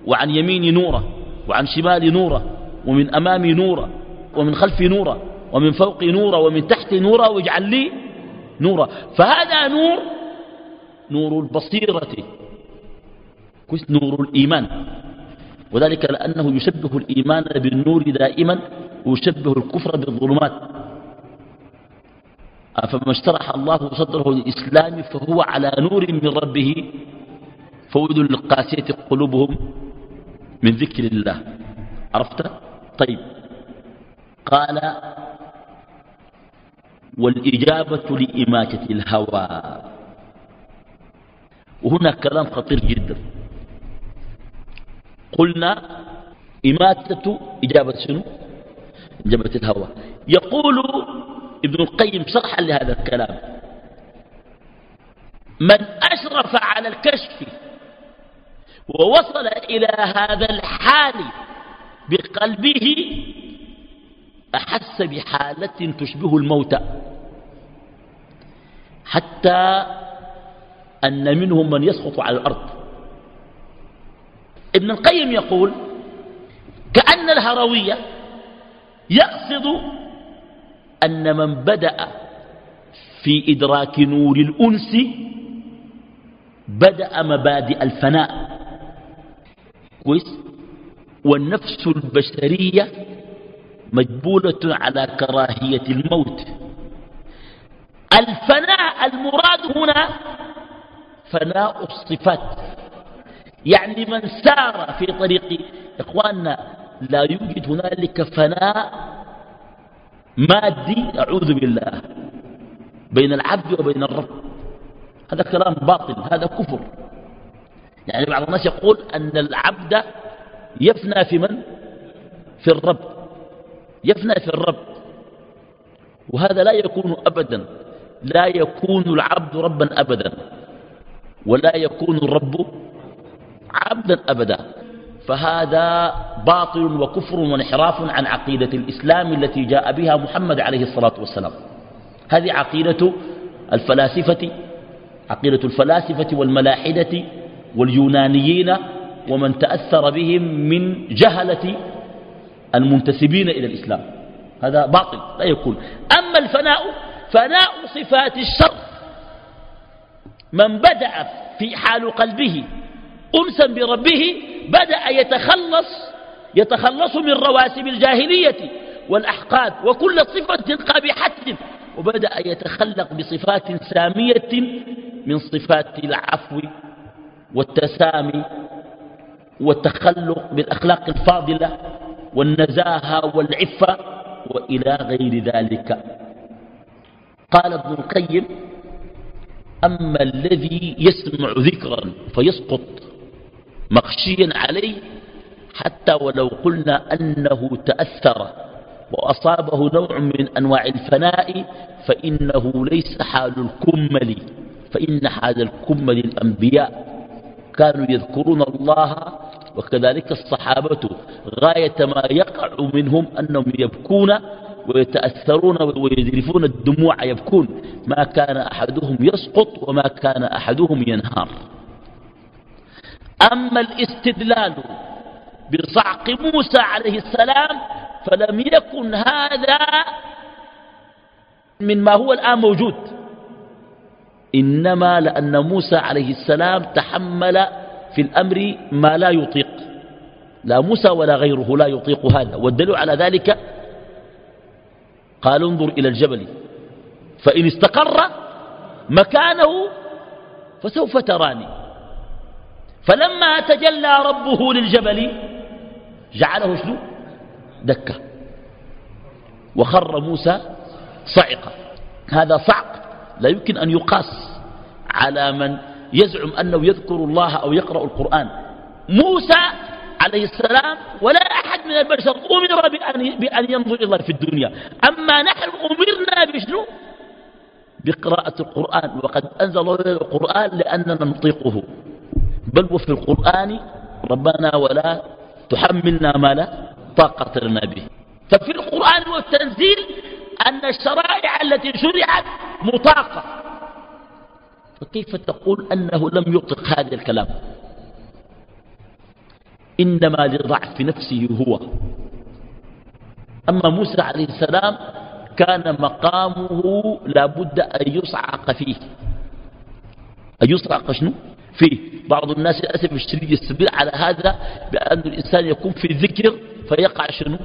وعن يميني نورا وعن شمالي نورا ومن أمامي نورا ومن خلفي نورا ومن فوقي نورا ومن تحتي نورا واجعل لي نورا. فهذا نور نور البصيرة نور الإيمان. وذلك لأنه يشبه الإيمان بالنور دائما ويشبه الكفر بالظلمات. فما اشترح الله صدره للإسلام فهو على نور من ربه فويل للقاسية قلوبهم من ذكر الله. عرفت؟ طيب. قال والإجابة لإماتة الهوى. وهنا كلام خطير جدا. قلنا إماتة إجابة شنو؟ إجابة الهوى. يقول ابن القيم شرحا لهذا الكلام من أشرف على الكشف ووصل إلى هذا الحال بقلبه أحس بحالة تشبه الموت حتى أن منهم من يسقط على الأرض. ابن القيم يقول كأن الهروية يقصد أن من بدأ في إدراك نور الأنس بدأ مبادئ الفناء. كويس؟ والنفس البشرية مجبولة على كراهية الموت. الفناء المراد هنا فناء الصفات. يعني من سار في طريق إخواننا لا يوجد هنالك فناء مادي أعوذ بالله بين العبد وبين الرب. هذا كلام باطل هذا كفر. يعني بعض الناس يقول أن العبد يفنى في من؟ في الرب. يفنى في الرب. وهذا لا يكون أبدا. لا يكون العبد ربا أبدا. ولا يكون الرب عبدا أبدا. فهذا باطل وكفر وانحراف عن عقيدة الإسلام التي جاء بها محمد عليه الصلاة والسلام. هذه عقيدة الفلاسفة عقيدة الفلاسفة والملاحدة واليونانيين ومن تأثر بهم من جهلة المنتسبين إلى الإسلام. هذا باطل لا يكون. أما الفناء فناء صفات الشر. من بدأ في حال قلبه أنسا بربه بدأ يتخلص يتخلص من رواسب الجاهلية والأحقاد وكل صفة قابحة وبدأ يتخلق بصفات سامية من صفات العفو والتسامي والتخلق بالأخلاق الفاضلة والنزاهة والعفة وإلى غير ذلك. قال ابن القيم أما الذي يسمع ذكرا فيسقط. مخشيا عليه حتى ولو قلنا أنه تأثر وأصابه نوع من أنواع الفناء فإنه ليس حال الكمل فإن حال الكمل الأنبياء كانوا يذكرون الله وكذلك الصحابة غاية ما يقع منهم أنهم يبكون ويتأثرون ويذرفون الدموع يبكون ما كان أحدهم يسقط وما كان أحدهم ينهار. أما الاستدلال بصعق موسى عليه السلام فلم يكن هذا من ما هو الآن موجود. إنما لأن موسى عليه السلام تحمل في الأمر ما لا يطيق. لا موسى ولا غيره لا يطيق هذا والدليل على ذلك قال انظر إلى الجبل فإن استقر مكانه فسوف تراني. فلما تجلى ربه للجبل جعله شنو؟ دكة. وخر موسى صعقا هذا صعق لا يمكن أن يقاس على من يزعم أنه يذكر الله أو يقرأ القرآن. موسى عليه السلام ولا أحد من البشر أمر بأن, بأن ينظر إلى الله في الدنيا. أما نحن أمرنا بشنو؟ بقراءة القرآن. وقد أنزل الله القرآن لأننا نطيقه. بل وفي القرآن ربنا ولا تحملنا ما لا طاقة لنا به. ففي القرآن والتنزيل أن الشرائع التي شرعت مطاقة فكيف تقول أنه لم يطق هذا الكلام؟ إنما لضعف نفسه هو. أما موسى عليه السلام كان مقامه لابد أن يصعق فيه. أن يصعق شنو؟ فيه. بعض الناس للأسف الشديد يستدل على هذا بأن الإنسان يكون في ذكر فيقع شنو؟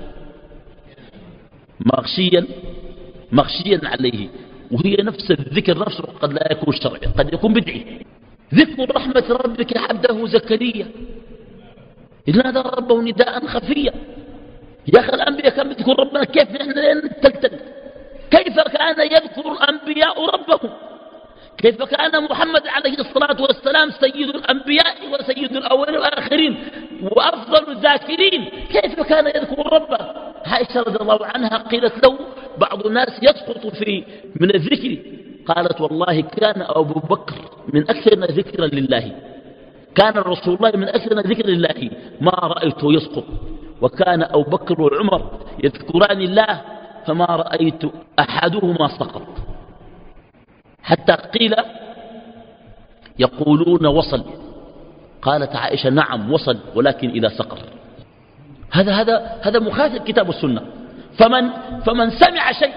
مغشيا مغشيا عليه. وهي نفس الذكر نفسه قد لا يكون شرعي قد يكون بدعي. ذكر رحمة ربك عبده زكريا. إذ نادى ربه نداء خفيا. يا أخي الأنبياء كانوا يذكرون ربنا؟ كيف نحن نتلتل كيف كان يذكر الأنبياء ربهم؟ كيف كان محمد عليه الصلاة والسلام سيد الأنبياء وسيد الأولين والآخرين وأفضل الذاكرين؟ كيف كان يذكر ربه؟ عائشة رضي الله عنها قيلت له بعض الناس يسقط في من الذكر. قالت والله كان أبو بكر من أكثرنا ذكرا لله. كان رسول الله من أكثرنا ذكر لله. ما رأيته يسقط. وكان أبو بكر وعمر يذكران الله فما رأيت أحدهما سقط. حتى قيل يقولون وصل. قالت عائشة نعم وصل ولكن إلى سقر هذا هذا هذا مخالف الكتاب والسنة فمن فمن سمع شيء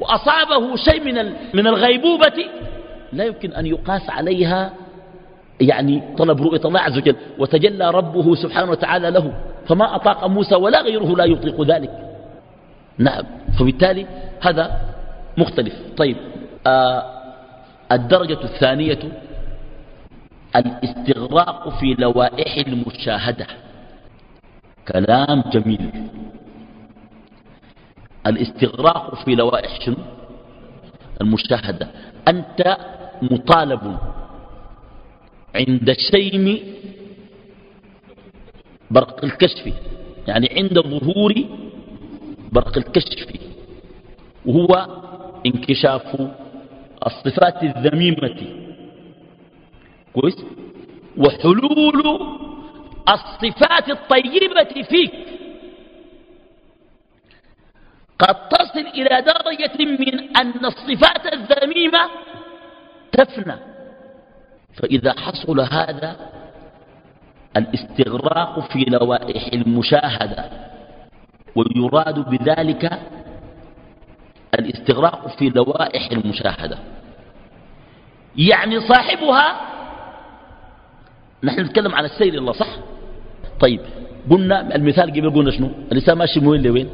وأصابه شيء من من الغيبوبة لا يمكن أن يقاس عليها يعني طلب رؤية الله عز وجل. وتجلى ربه سبحانه وتعالى له. فما أطاق موسى ولا غيره لا يطيق ذلك. نعم. فبالتالي هذا مختلف. طيب آه الدرجة الثانية الاستغراق في لوائح المشاهدة. كلام جميل. الاستغراق في لوائح شنو؟ المشاهدة. أنت مطالب عند الشيم برق الكشف يعني عند ظهور برق الكشف وهو انكشاف الصفات الذميمة. كويس؟ وحلول الصفات الطيبة فيك. قد تصل إلى درجة من أن الصفات الذميمة تفنى. فإذا حصل هذا الاستغراق في لوائح المشاهدة ويراد بذلك الاستغراق في لوائح المشاهدة. يعني صاحبها نحن نتكلم عن السير الله صح؟ طيب قلنا المثال قبل قلنا شنو؟ الإنسان ماشي من وين لوين؟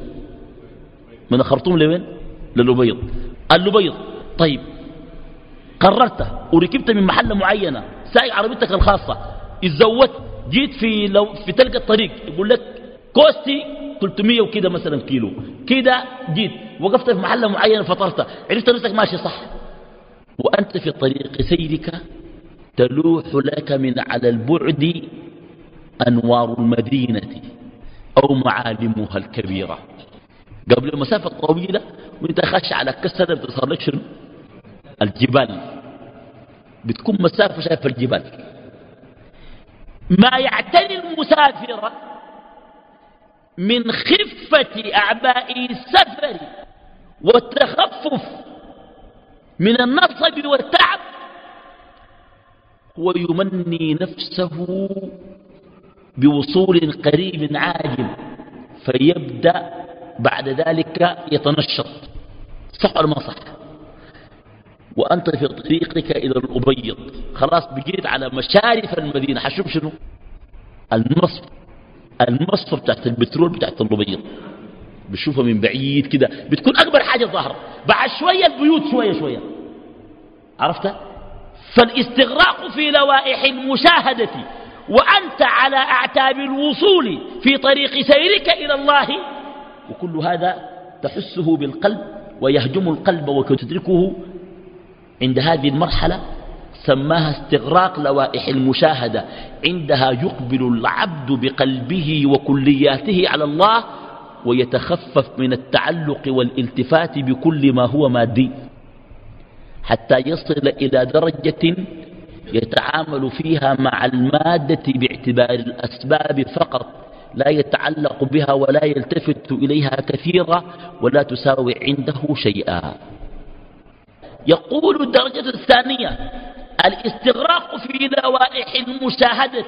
من الخرطوم لوين؟ للأبيض. اللبيض طيب قررت وركبت من محلة معينة سايق عربيتك الخاصة اتزودت جيت في لو في تلقى الطريق يقول لك كوستي 300 وكده مثلا كيلو. كده جيت وقفت في محل معين فطرت. عرفت نفسك ماشي صح. وأنت في طريق سيرك تلوح لك من على البعد أنوار المدينة أو معالمها الكبيرة. قبل مسافة طويلة وأنت خش على كسر بتصير لك الجبال. بتكون مسافة شايف الجبال. ما يعتني المسافر من خفة أعباء السفر والتخفف من النصب والتعب ويمني نفسه بوصول قريب عاجل فيبدأ بعد ذلك يتنشط. صح ولا ما صح؟ وأنت في طريقك إلى الأبيض. خلاص بقيت على مشارف المدينة. حشوف شنو؟ المصف المصفى بتاعت البترول بتاعت الأبيض بتشوفها من بعيد كده بتكون أكبر حاجة ظاهرة بعد شوية البيوت شوية شوية. عرفت فالاستغراق في لوائح المشاهدة وأنت على أعتاب الوصول في طريق سيرك إلى الله وكل هذا تحسه بالقلب ويهجم القلب وتدركه عند هذه المرحلة سماها استغراق لوائح المشاهدة. عندها يقبل العبد بقلبه وكلياته على الله ويتخفف من التعلق والالتفات بكل ما هو مادي. حتى يصل إلى درجة يتعامل فيها مع المادة باعتبار الأسباب فقط. لا يتعلق بها ولا يلتفت إليها كثيرا ولا تساوي عنده شيئا. يقول الدرجة الثانية الاستغراق في لوائح المشاهدة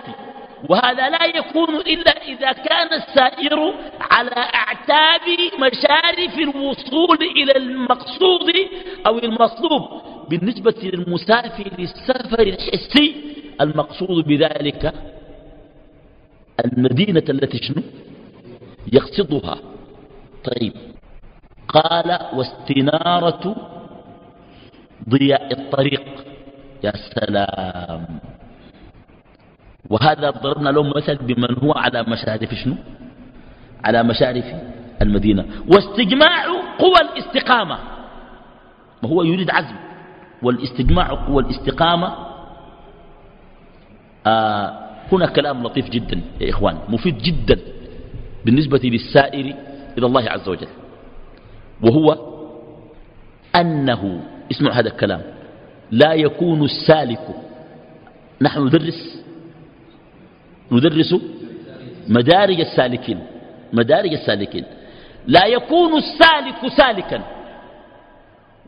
وهذا لا يكون إلا إذا كان السائر على أعتاب مشارف الوصول إلى المقصود أو المطلوب. بالنسبة للمسافر السفر الحسي المقصود بذلك المدينة التي شنو؟ يقصدها. طيب. قال واستنارة ضياء الطريق. يا سلام. وهذا ضربنا له مثل بمن هو على مشارف شنو؟ على مشارف المدينة. واستجماع قوى الاستقامة. وهو يريد عزم. والاستجماع قوى الاستقامة. آه هنا كلام لطيف جدا يا إخوان. مفيد جدا بالنسبة للسائر إلى الله عز وجل. وهو أنه اسمع هذا الكلام. لا يكون السالك. نحن ندرس. ندرس مدارج السالكين. مدارج السالكين. لا يكون السالك سالكا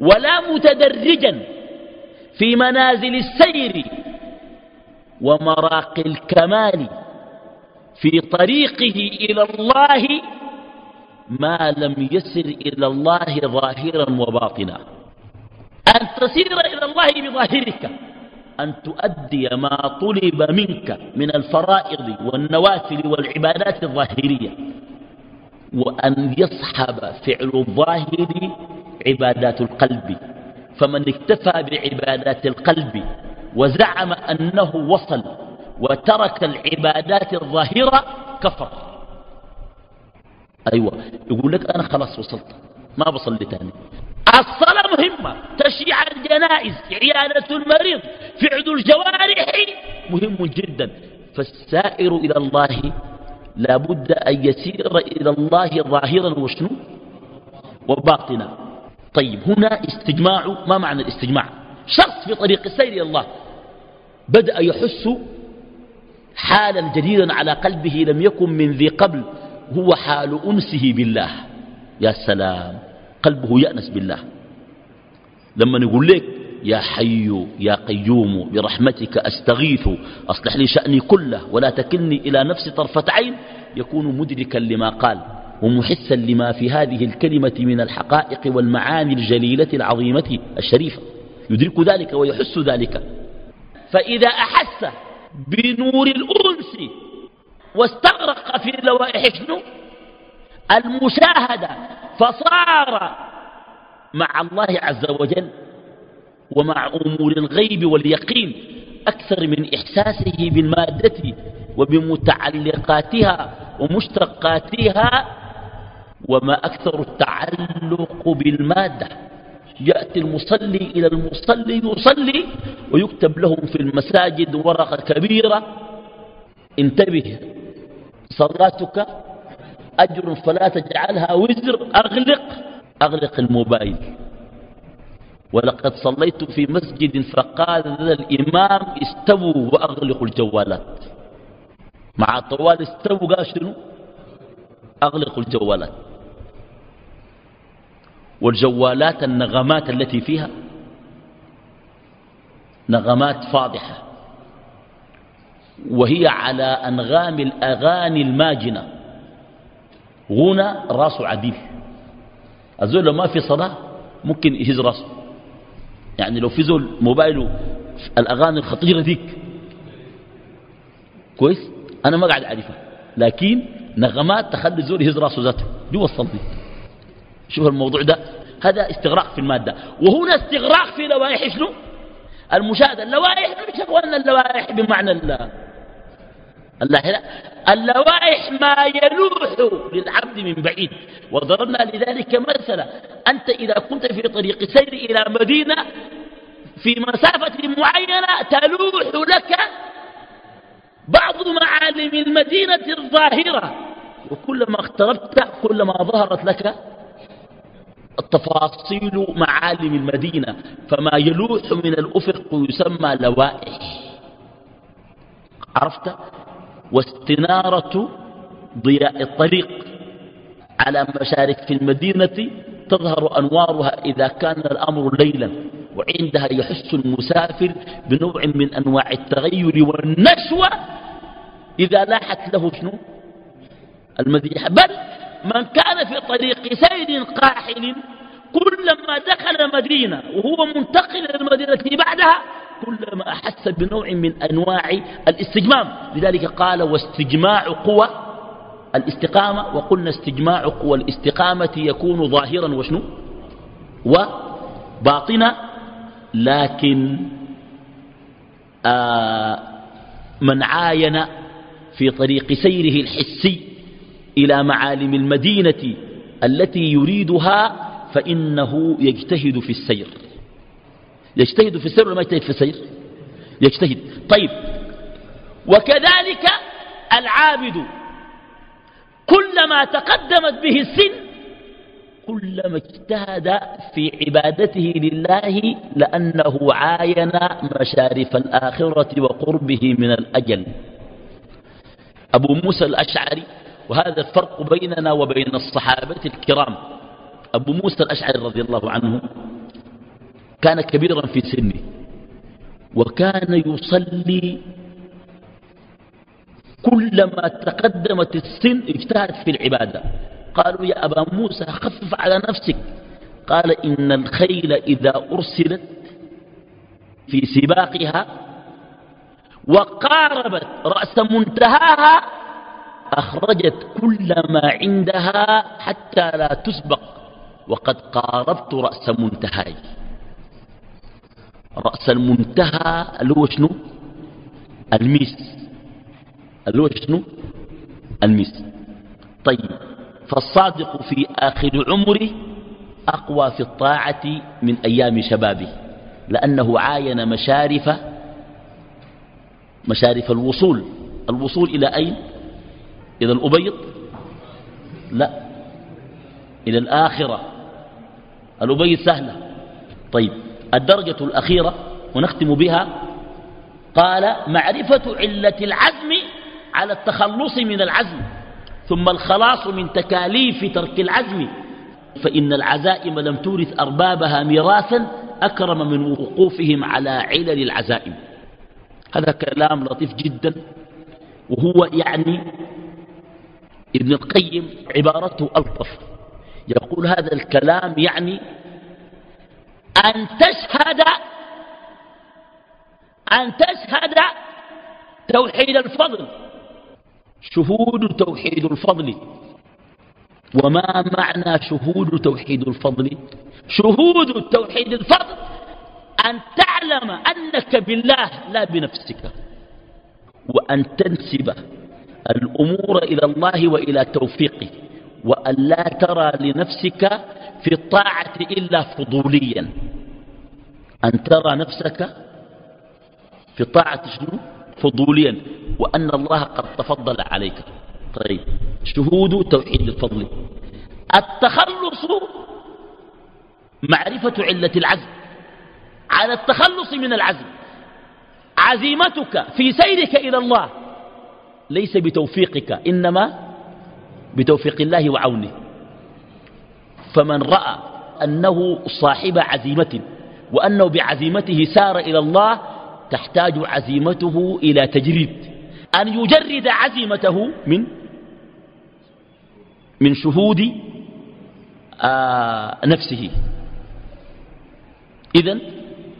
ولا متدرجا في منازل السير ومراقي الكمال في طريقه إلى الله ما لم يسر إلى الله ظاهرا وباطنا. أن تسير إلى الله بظاهرك أن تؤدي ما طلب منك من الفرائض والنوافل والعبادات الظاهرية وأن يصحب فعل الظاهر عبادات القلب. فمن اكتفى بعبادات القلب وزعم أنه وصل وترك العبادات الظاهرة كفر. أيوة يقول لك أنا خلاص وصلت ما بصلي تاني. الصلاة مهمة. تشييع الجنائز عيادة المريض فعل الجوارح مهم جدا. فالسائر إلى الله لابد أن يسير إلى الله ظاهرا وشنو؟ وباطنا. طيب هنا استجماع ما معنى الاستجماع؟ شخص في طريق السير إلى الله بدأ يحس حالا جديدا على قلبه لم يكن من ذي قبل هو حال أنسه بالله. يا سلام. قلبه يأنس بالله. لما نقول لك يا حي يا قيوم برحمتك أستغيث أصلح لي شأني كله ولا تكلني إلى نفسي طرفة عين يكون مدركا لما قال ومحسا لما في هذه الكلمة من الحقائق والمعاني الجليلة العظيمة الشريفة. يدرك ذلك ويحس ذلك. فإذا أحس بنور الأنس واستغرق في لوائح شنو؟ المشاهدة فصار مع الله عز وجل ومع أمور الغيب واليقين أكثر من إحساسه بالمادة وبمتعلقاتها ومشتقاتها وما أكثر التعلق بالمادة. يأتي المصلي إلى المصلي يصلي ويكتب لهم في المساجد ورقة كبيرة انتبه صلاتك أجر فلا تجعلها وزر أغلق أغلق الموبايل. ولقد صليت في مسجد فقال الإمام استووا وأغلقوا الجوالات. مع طوال استووا قال شنو؟ أغلقوا الجوالات. والجوالات النغمات التي فيها نغمات فاضحة. وهي على أنغام الأغاني الماجنة. غنى راسه عديل. الزول لو ما في صلاة ممكن يهز راسه. يعني لو في زول موبايله الأغاني الخطيرة ذيك. كويس؟ أنا ما قاعد أعرفها. لكن نغمات تخلي الزول يهز راسه ذاته. دي وصل دي شوف الموضوع ده. هذا استغراق في المادة. وهنا استغراق في لوائح شنو؟ المشاهدة. اللوائح مش أخواننا اللوائح بمعنى الله. الله اللوائح ما يلوح للعبد من بعيد. وضربنا لذلك مثلا. أنت إذا كنت في طريق سير إلى مدينة في مسافة معينة تلوح لك بعض معالم المدينة الظاهرة. وكلما اقتربت كلما ظهرت لك التفاصيل معالم المدينة. فما يلوح من الأفق يسمى لوائح. عرفت؟ واستنارة ضياء الطريق على مشارك في المدينة تظهر أنوارها إذا كان الأمر ليلا وعندها يحس المسافر بنوع من أنواع التغير والنشوة إذا لاحت له شنو؟ المديحة بل من كان في طريق سير قاحل كلما دخل مدينة وهو منتقل إلى المدينة بعدها كلما أحس بنوع من أنواع الاستجمام. لذلك قال واستجماع قوى الاستقامة وقلنا استجماع قوى الاستقامة يكون ظاهرا وشنو؟ وباطنا. لكن آه من عاين في طريق سيره الحسي إلى معالم المدينة التي يريدها فإنه يجتهد في السير. يجتهد في السير ولا ما يجتهد في السير؟ يجتهد. طيب. وكذلك العابد كلما تقدمت به السن كلما اجتهد في عبادته لله لأنه عاين مشارف الآخرة وقربه من الأجل. أبو موسى الأشعري وهذا الفرق بيننا وبين الصحابة الكرام. أبو موسى الأشعري رضي الله عنه كان كبيرا في سنه وكان يصلي كلما تقدمت السن اجتهد في العبادة. قالوا يا أبا موسى خفف على نفسك. قال إن الخيل إذا أرسلت في سباقها وقاربت رأس منتهاها أخرجت كل ما عندها حتى لا تسبق. وقد قاربت رأس منتهاي. رأس المنتهى اللي هو شنو؟ الميس. اللي هو شنو؟ الميس. طيب فالصادق في آخر عمره أقوى في الطاعة من أيام شبابه لأنه عاين مشارف مشارف الوصول. الوصول إلى أين؟ إلى الأبيض؟ لا. إلى الآخرة. الأبيض سهلة. طيب الدرجة الأخيرة ونختم بها. قال معرفة علة العزم على التخلص من العزم ثم الخلاص من تكاليف ترك العزم. فإن العزائم لم تورث أربابها ميراثا أكرم من وقوفهم على علل العزائم. هذا كلام لطيف جدا وهو يعني ابن القيم عبارته ألطف. يقول هذا الكلام يعني أن تشهد أن تشهد توحيد الفضل. شهود توحيد الفضل. وما معنى شهود توحيد الفضل؟ شهود توحيد الفضل أن تعلم أنك بالله لا بنفسك وأن تنسب الأمور إلى الله وإلى توفيقه وأن لا ترى لنفسك في الطاعة إلا فضوليا. أن ترى نفسك في الطاعة شنو؟ فضوليا. وأن الله قد تفضل عليك. طيب. شهود توحيد الفضل. التخلص معرفة علة العزم. على التخلص من العزم. عزيمتك في سيرك إلى الله ليس بتوفيقك إنما بتوفيق الله وعونه. فمن رأى أنه صاحب عزيمة وأنه بعزيمته سار إلى الله تحتاج عزيمته إلى تجريد. أن يجرد عزيمته من من شهود آه نفسه. إذن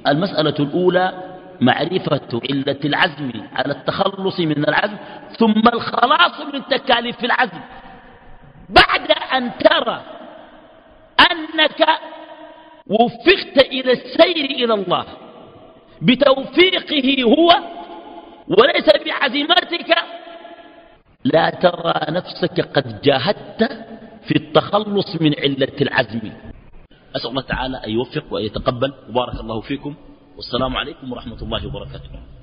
المسألة الأولى معرفة علة العزم على التخلص من العزم ثم الخلاص من تكاليف العزم. بعد أن ترى أنك وفقت إلى السير إلى الله. بتوفيقه هو وليس بعزيمتك. لا ترى نفسك قد جاهدت في التخلص من علة العزم. أسأل الله تعالى أن يوفق وأن يتقبل. وبارك الله فيكم. والسلام عليكم ورحمة الله وبركاته.